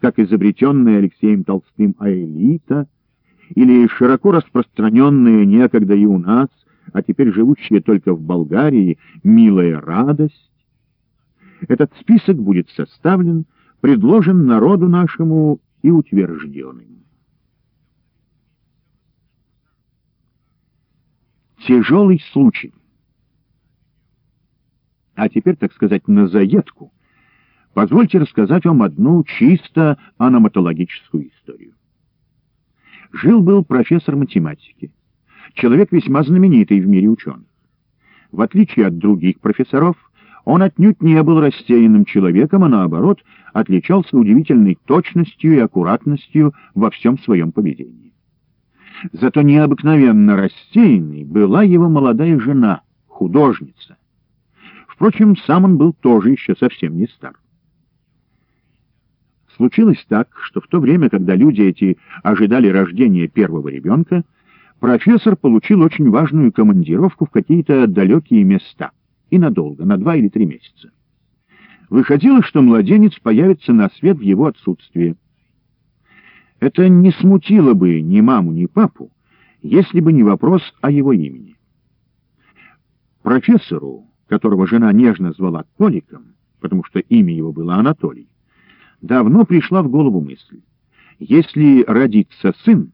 как изобретенная Алексеем Толстым аэлита, или широко распространенная некогда и у нас, а теперь живущая только в Болгарии, милая радость. Этот список будет составлен, предложен народу нашему и утвержден им. Тяжелый случай. А теперь, так сказать, на заедку, позвольте рассказать вам одну чисто аноматологическую историю. Жил-был профессор математики, человек весьма знаменитый в мире ученых. В отличие от других профессоров, он отнюдь не был рассеянным человеком, а наоборот, отличался удивительной точностью и аккуратностью во всем своем поведении. Зато необыкновенно рассеянной была его молодая жена, художница. Впрочем, сам он был тоже еще совсем не стар. Случилось так, что в то время, когда люди эти ожидали рождения первого ребенка, профессор получил очень важную командировку в какие-то далекие места, и надолго, на два или три месяца. Выходило, что младенец появится на свет в его отсутствие. Это не смутило бы ни маму, ни папу, если бы не вопрос о его имени. Профессору, которого жена нежно звала Толиком, потому что имя его было Анатолий, давно пришла в голову мысль, если родится сын,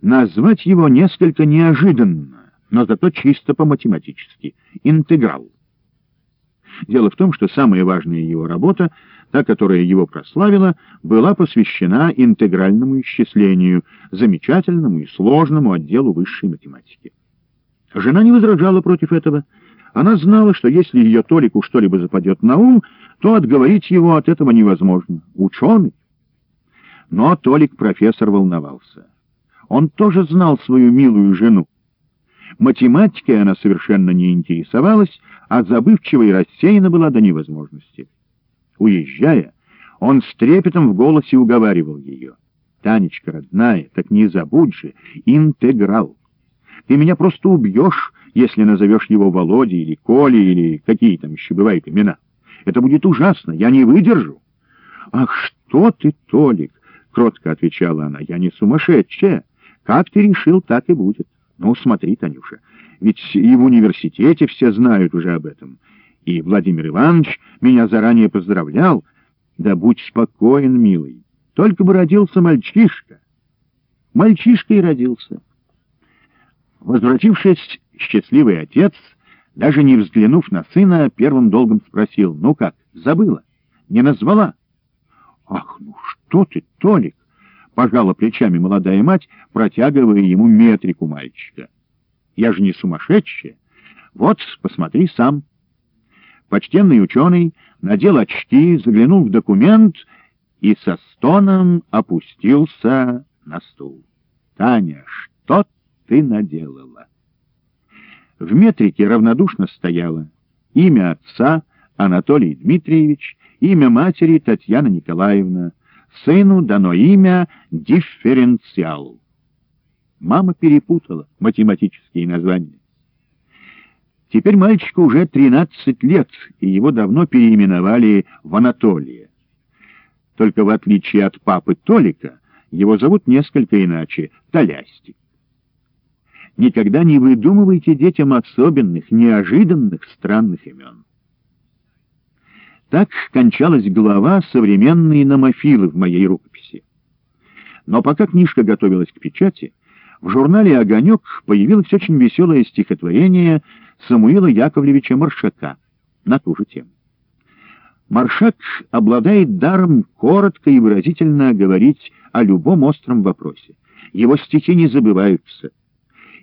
назвать его несколько неожиданно, но зато чисто по-математически — интеграл. Дело в том, что самая важная его работа, та, которая его прославила, была посвящена интегральному исчислению, замечательному и сложному отделу высшей математики. Жена не возражала против этого. Она знала, что если ее Толику что-либо западет на ум, то отговорить его от этого невозможно. Ученый. Но Толик-профессор волновался. Он тоже знал свою милую жену. Математикой она совершенно не интересовалась, а забывчива и рассеяна была до невозможности. Уезжая, он с трепетом в голосе уговаривал ее. «Танечка, родная, так не забудь же, интеграл. Ты меня просто убьешь, если назовешь его Володя или Коля или какие там еще бывают имена. Это будет ужасно, я не выдержу». «Ах, что ты, Толик!» — кротко отвечала она. «Я не сумасшедшая. Как ты решил, так и будет». Ну, смотри, Танюша, ведь и в университете все знают уже об этом. И Владимир Иванович меня заранее поздравлял. Да будь спокоен, милый, только бы родился мальчишка. Мальчишка и родился. Возвратившись, счастливый отец, даже не взглянув на сына, первым долгом спросил, «Ну как, забыла? Не назвала?» «Ах, ну что ты, Толик!» — пожала плечами молодая мать, протягивая ему метрику мальчика. «Я же не сумасшедшая. Вот, посмотри сам». Почтенный ученый надел очки, заглянул в документ и со стоном опустился на стул. «Таня, что ты наделала?» В метрике равнодушно стояло имя отца Анатолий Дмитриевич, имя матери Татьяна Николаевна, Сыну дано имя дифференциал. Мама перепутала математические названия. Теперь мальчику уже 13 лет, и его давно переименовали в Анатолия. Только в отличие от папы Толика, его зовут несколько иначе — Толястик. Никогда не выдумывайте детям особенных, неожиданных, странных имен. Так кончалась глава «Современные номофилы» в моей рукописи. Но пока книжка готовилась к печати, в журнале «Огонек» появилось очень веселое стихотворение Самуила Яковлевича Маршака на ту же тему. Маршак обладает даром коротко и выразительно говорить о любом остром вопросе. Его стихи не забываются.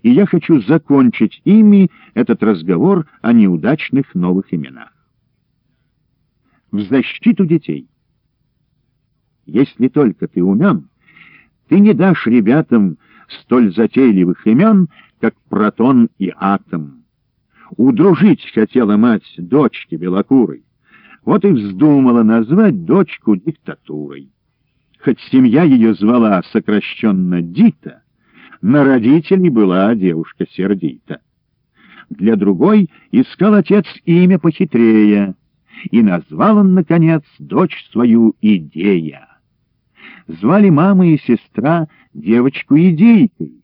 И я хочу закончить ими этот разговор о неудачных новых именах в защиту детей. Если только ты умен, ты не дашь ребятам столь затейливых имен, как протон и атом. Удружить хотела мать дочки белокурой, вот и вздумала назвать дочку диктатурой. Хоть семья ее звала сокращенно Дита, на родителей была девушка сердита. Для другой искал отец имя похитрее — и назвал он, наконец, дочь свою Идея. Звали мама и сестра девочку идейкой.